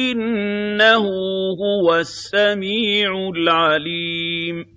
إِنَّهُ هُوَ السَّمِيعُ الْعَلِيمُ.